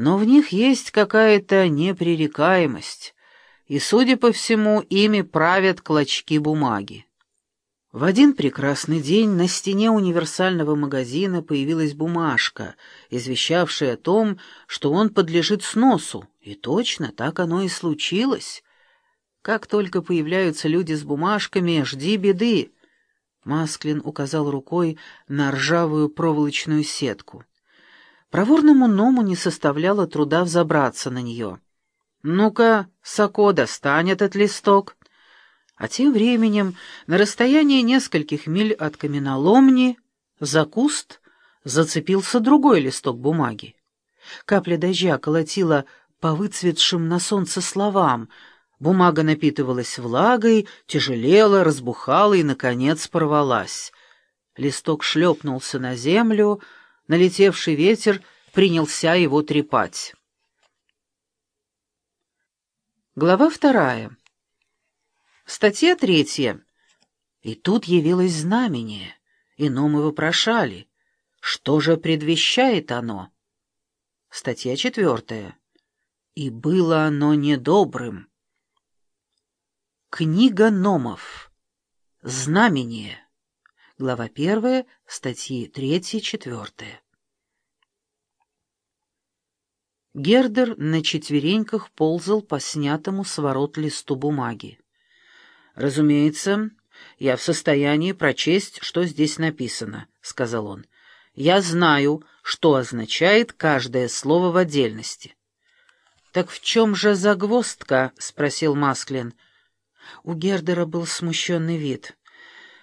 но в них есть какая-то непререкаемость, и, судя по всему, ими правят клочки бумаги. В один прекрасный день на стене универсального магазина появилась бумажка, извещавшая о том, что он подлежит сносу, и точно так оно и случилось. Как только появляются люди с бумажками, жди беды. Масклин указал рукой на ржавую проволочную сетку. Проворному Ному не составляло труда взобраться на нее. «Ну-ка, Сако, достань этот листок». А тем временем, на расстоянии нескольких миль от каменоломни, за куст зацепился другой листок бумаги. Капля дождя колотила по выцветшим на солнце словам. Бумага напитывалась влагой, тяжелела, разбухала и, наконец, порвалась. Листок шлепнулся на землю, налетевший ветер принялся его трепать. Глава вторая. Статья третья. И тут явилось знамение. Ином и вопрошали, что же предвещает оно? Статья четвертая. И было оно недобрым. Книга Номов. Знамение. Глава первая, статьи третья, четвертая. Гердер на четвереньках ползал по снятому с ворот листу бумаги. «Разумеется, я в состоянии прочесть, что здесь написано», — сказал он. «Я знаю, что означает каждое слово в отдельности». «Так в чем же загвоздка?» — спросил Масклин. У Гердера был смущенный вид.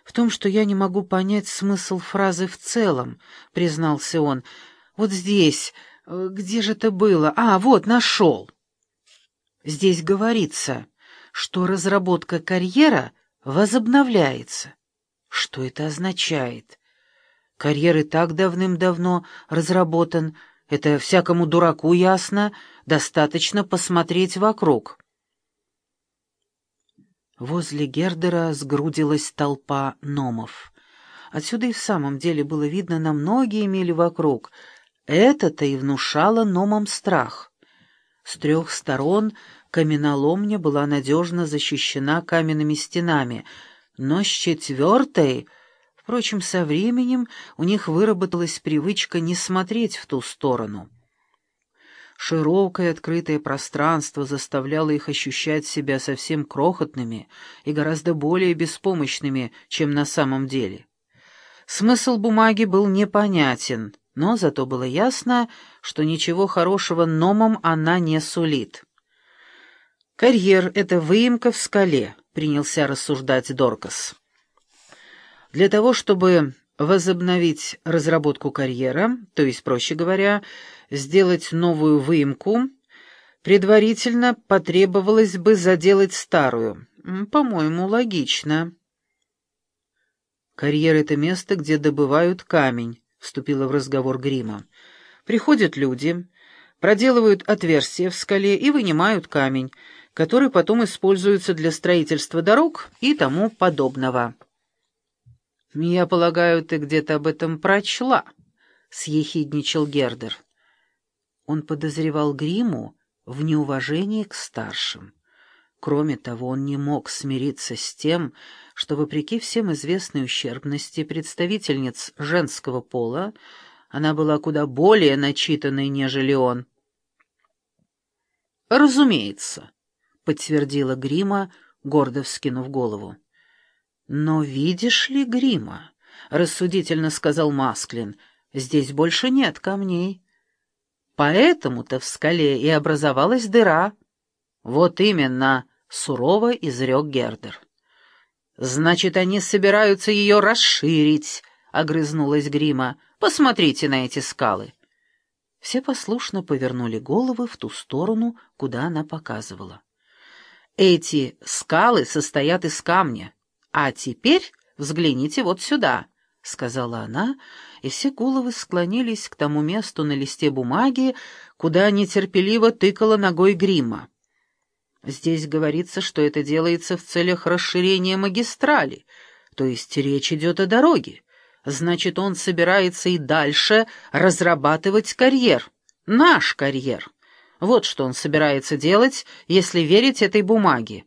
«В том, что я не могу понять смысл фразы в целом», — признался он. «Вот здесь, где же это было? А, вот, нашел». Здесь говорится что разработка карьера возобновляется. Что это означает? Карьер и так давным-давно разработан, это всякому дураку ясно, достаточно посмотреть вокруг. Возле Гердера сгрудилась толпа номов. Отсюда и в самом деле было видно на многие мили вокруг. Это-то и внушало номам страх. С трех сторон каменоломня была надежно защищена каменными стенами, но с четвертой... Впрочем, со временем у них выработалась привычка не смотреть в ту сторону. Широкое открытое пространство заставляло их ощущать себя совсем крохотными и гораздо более беспомощными, чем на самом деле. Смысл бумаги был непонятен, но зато было ясно, что ничего хорошего номам она не сулит. «Карьер — это выемка в скале», — принялся рассуждать Доркас. «Для того, чтобы возобновить разработку карьера, то есть, проще говоря, сделать новую выемку, предварительно потребовалось бы заделать старую. По-моему, логично». «Карьер — это место, где добывают камень», — вступила в разговор Грима. «Приходят люди, проделывают отверстия в скале и вынимают камень» который потом используется для строительства дорог и тому подобного. «Я полагаю, ты где-то об этом прочла», — съехидничал Гердер. Он подозревал Гриму в неуважении к старшим. Кроме того, он не мог смириться с тем, что, вопреки всем известной ущербности представительниц женского пола, она была куда более начитанной, нежели он. «Разумеется», подтвердила Грима, гордо вскинув голову. «Но видишь ли, Грима?» — рассудительно сказал Масклин. «Здесь больше нет камней. Поэтому-то в скале и образовалась дыра». «Вот именно», — сурово изрек Гердер. «Значит, они собираются ее расширить», — огрызнулась Грима. «Посмотрите на эти скалы». Все послушно повернули головы в ту сторону, куда она показывала. Эти скалы состоят из камня. А теперь взгляните вот сюда, — сказала она, и все головы склонились к тому месту на листе бумаги, куда нетерпеливо тыкала ногой грима. Здесь говорится, что это делается в целях расширения магистрали, то есть речь идет о дороге. Значит, он собирается и дальше разрабатывать карьер. Наш карьер. Вот что он собирается делать, если верить этой бумаге.